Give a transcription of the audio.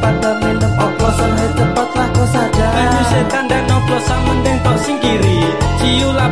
daripada minum oplosan cepatlah kau sadar Ayo setan dan oplosan mending tok singkiri Ciulah